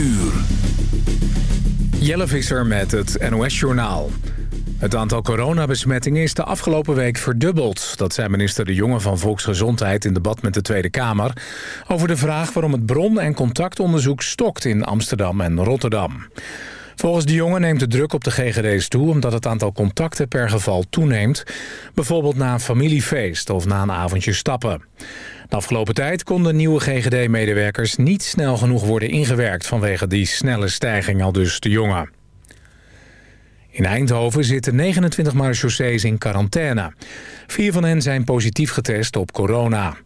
uur. Jelle Visser met het NOS-journaal. Het aantal coronabesmettingen is de afgelopen week verdubbeld. Dat zei minister De Jonge van Volksgezondheid in debat met de Tweede Kamer... over de vraag waarom het bron- en contactonderzoek stokt in Amsterdam en Rotterdam. Volgens De Jonge neemt de druk op de GGD's toe... omdat het aantal contacten per geval toeneemt. Bijvoorbeeld na een familiefeest of na een avondje stappen. De afgelopen tijd konden nieuwe GGD-medewerkers niet snel genoeg worden ingewerkt... vanwege die snelle stijging, al dus De Jonge. In Eindhoven zitten 29 marechaussees in quarantaine. Vier van hen zijn positief getest op corona.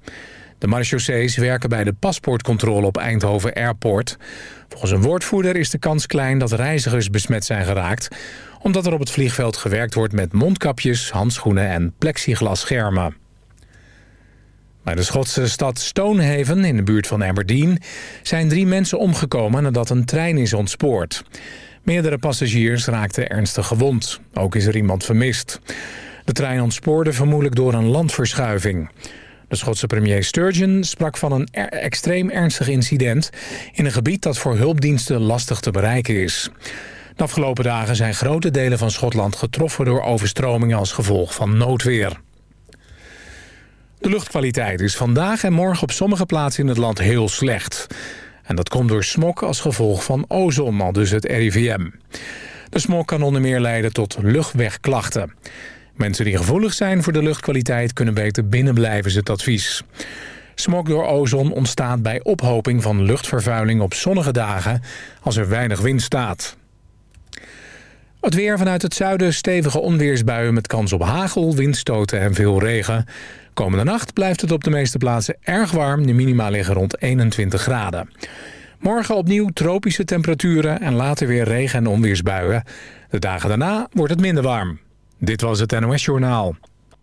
De marechaussees werken bij de paspoortcontrole op Eindhoven Airport. Volgens een woordvoerder is de kans klein dat reizigers besmet zijn geraakt... omdat er op het vliegveld gewerkt wordt met mondkapjes, handschoenen en plexiglasschermen. Bij de Schotse stad Stonehaven in de buurt van Aberdeen... zijn drie mensen omgekomen nadat een trein is ontspoord. Meerdere passagiers raakten ernstig gewond. Ook is er iemand vermist. De trein ontspoorde vermoedelijk door een landverschuiving. De Schotse premier Sturgeon sprak van een extreem ernstig incident... in een gebied dat voor hulpdiensten lastig te bereiken is. De afgelopen dagen zijn grote delen van Schotland getroffen door overstromingen als gevolg van noodweer. De luchtkwaliteit is vandaag en morgen op sommige plaatsen in het land heel slecht. En dat komt door smok als gevolg van ozon, al dus het RIVM. De smok kan onder meer leiden tot luchtwegklachten. Mensen die gevoelig zijn voor de luchtkwaliteit kunnen beter binnenblijven, is het advies. Smok door ozon ontstaat bij ophoping van luchtvervuiling op zonnige dagen als er weinig wind staat. Het weer vanuit het zuiden stevige onweersbuien met kans op hagel, windstoten en veel regen. Komende nacht blijft het op de meeste plaatsen erg warm. De minima liggen rond 21 graden. Morgen opnieuw tropische temperaturen en later weer regen- en onweersbuien. De dagen daarna wordt het minder warm. Dit was het NOS Journaal.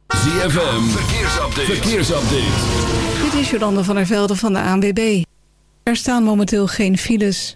ZFM, verkeersupdate. verkeersupdate. Dit is Jolande van der Velde van de ANWB. Er staan momenteel geen files.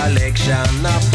collection of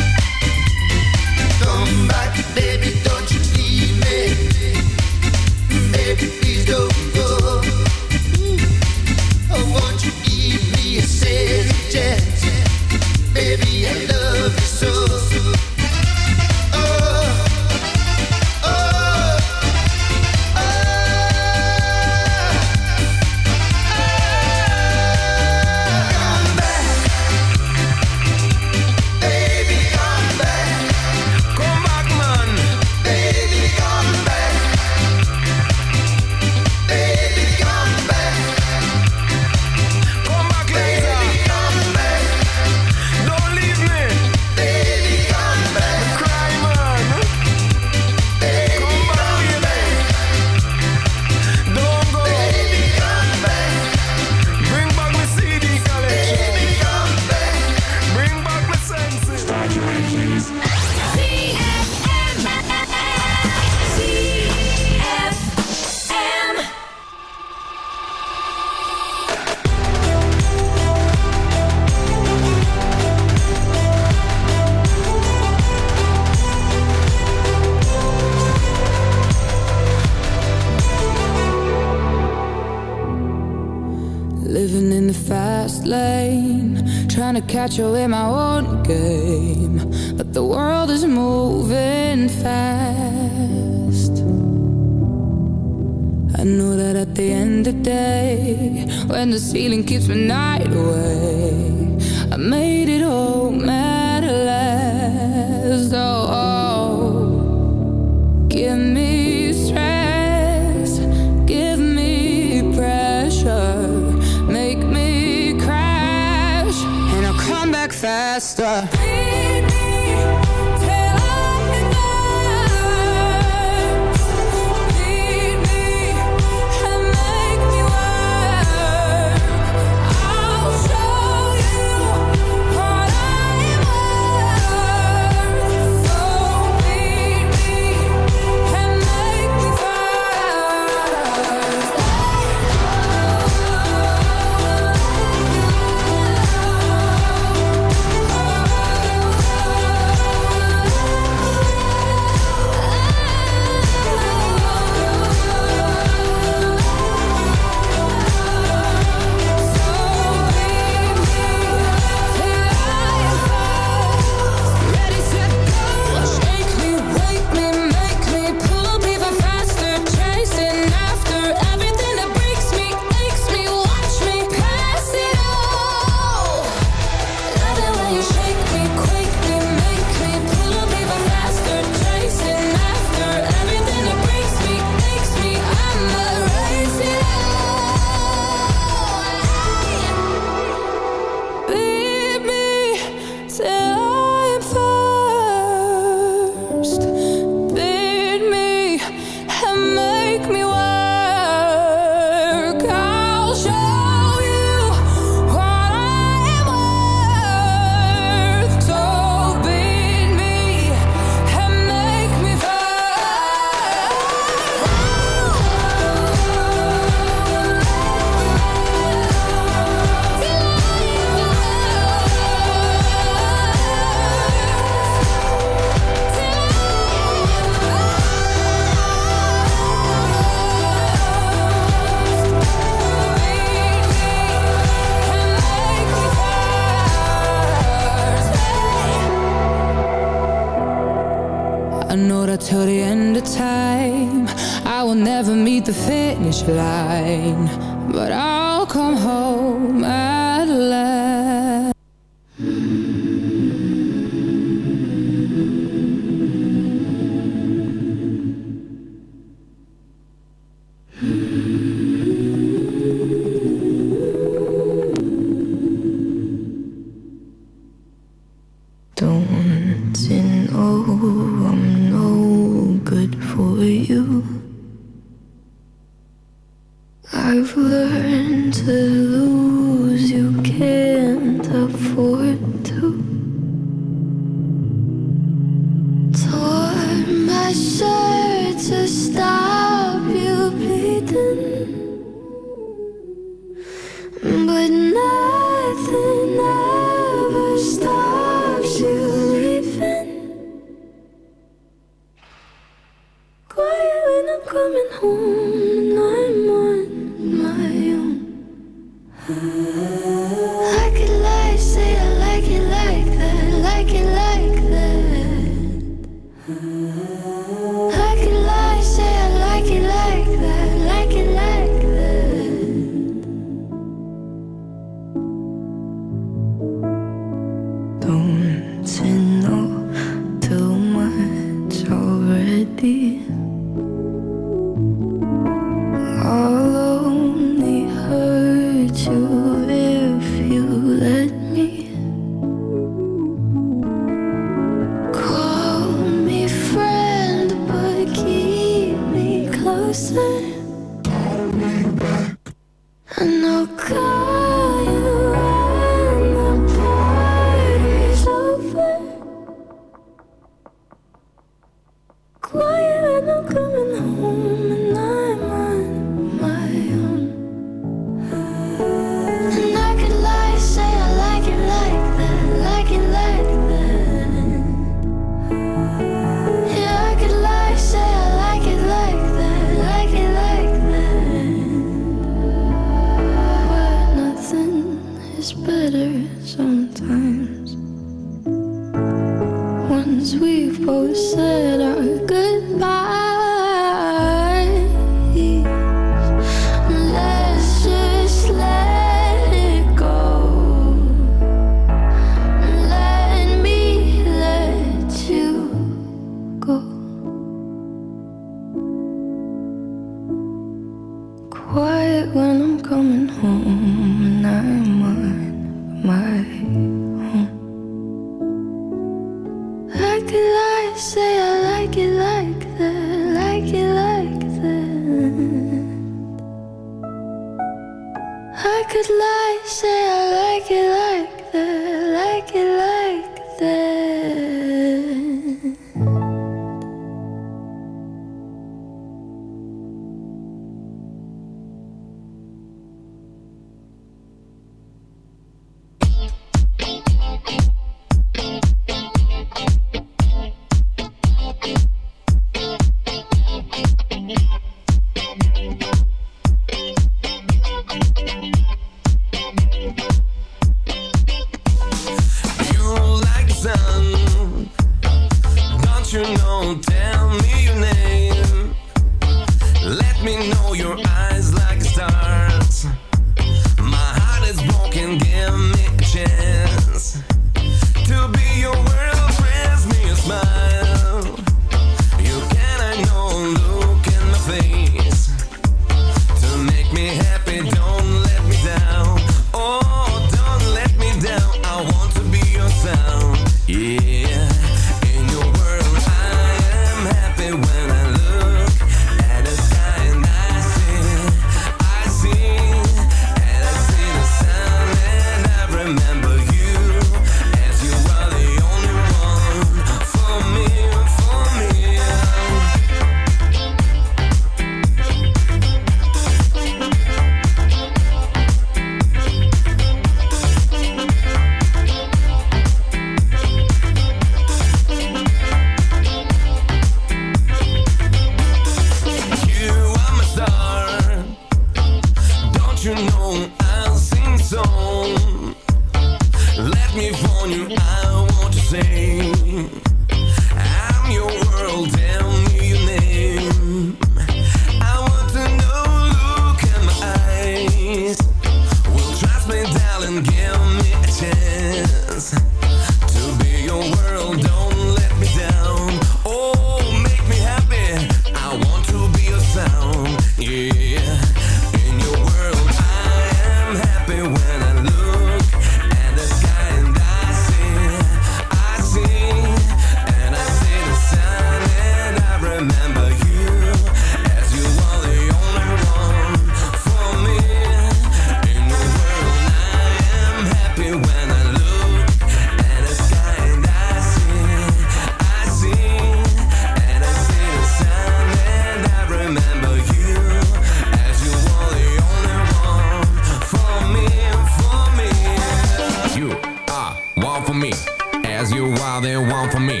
for me.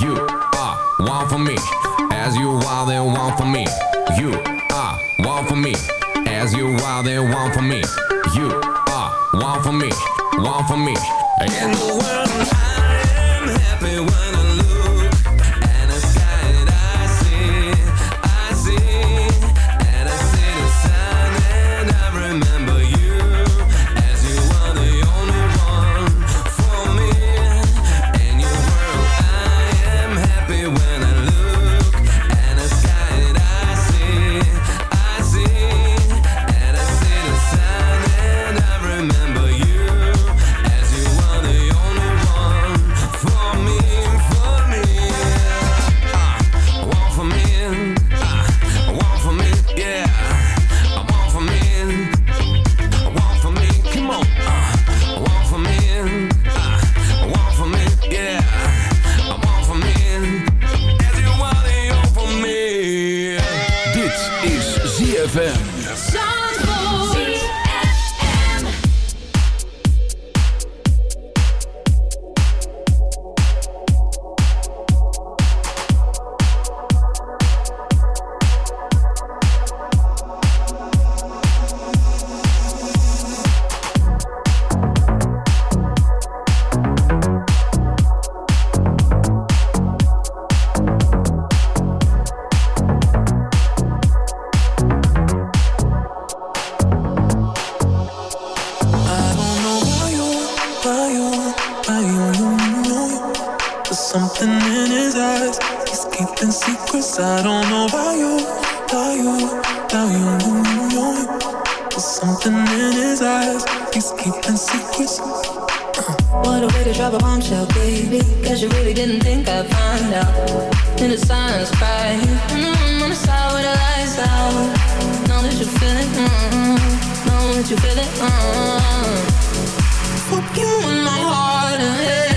You are one for me. As you are, they one for me. You are one for me. As you are, they one for me. You are one for me. One for me. In the world, I am happy when. something in his eyes. He's keeping secrets. I don't know about you, about you, about you. you know There's something in his eyes. He's keeping secrets. Uh. What a way to drop a bombshell, baby. Guess you really didn't think I'd find out. In the silence, crying. Mm-hmm, on the side where the lights out. Know that you feel it. Mm-hmm. Know that you feel it. Mm-hmm. Fuck you in my heart and head.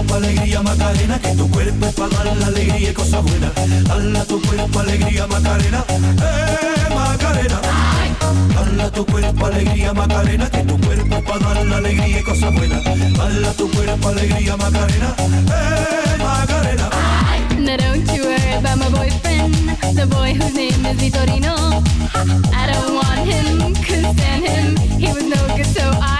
cuerpo alegría Macarena, que tu cuerpo dar la alegría y. Dala tu cuerpo alegría Macarena, eh Macarena. Dala tu cuerpo alegría Macarena, que tu cuerpo dar la alegría y. Dala tu cuerpo alegría Macarena, eh Macarena. Now don't you worry about my boyfriend, the boy whose name is Vitorino. I don't want him, could stand him, he was no good so I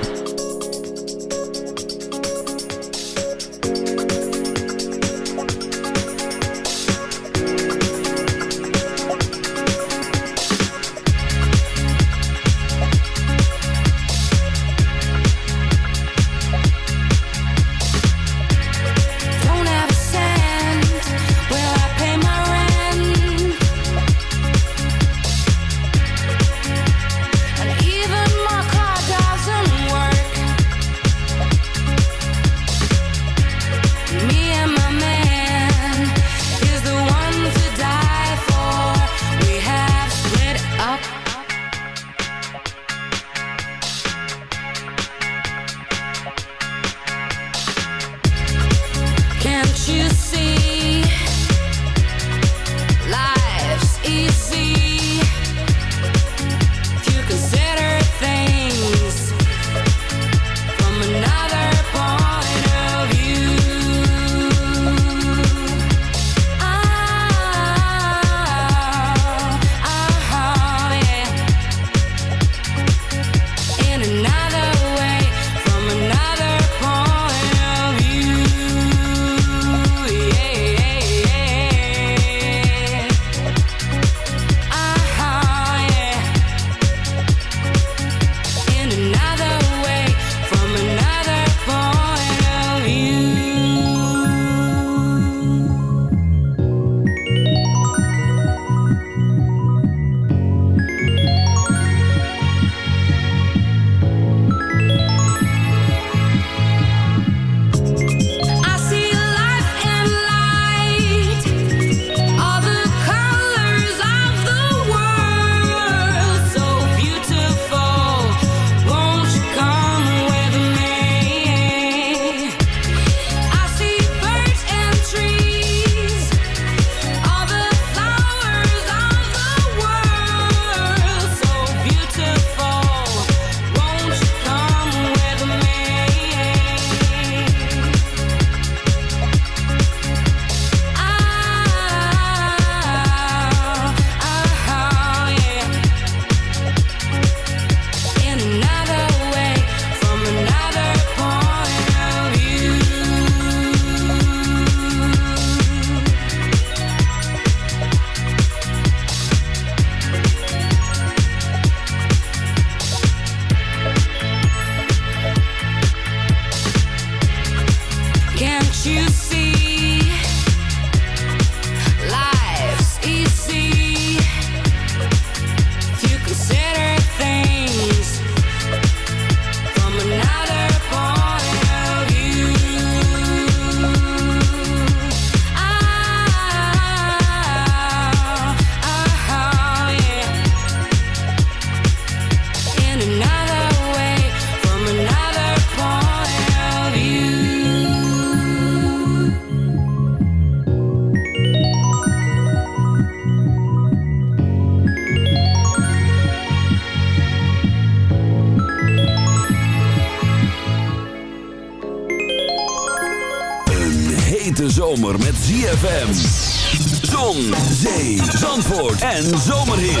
En zomerhits.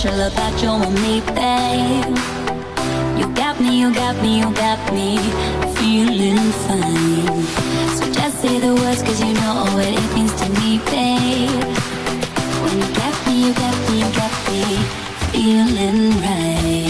special about you and me, babe. You got me, you got me, you got me feeling fine. So just say the words, cause you know what it means to me, babe. When you got me, you got me, you got me feeling right.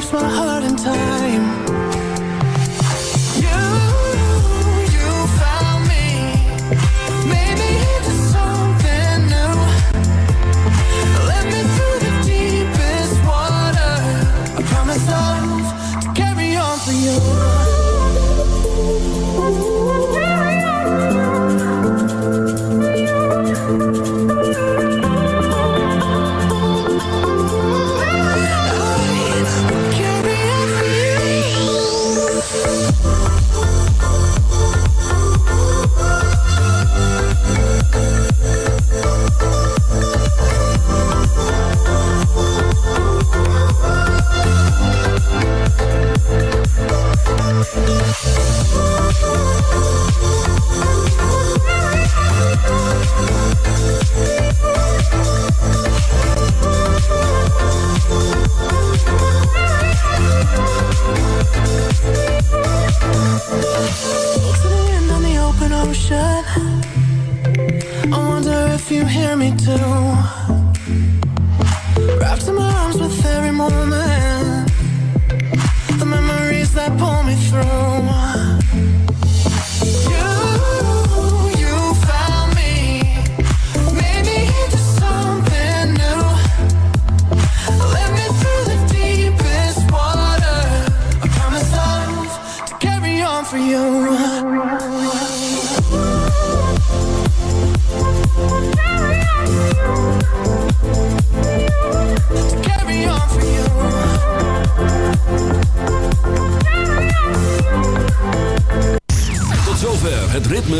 keeps my heart in time.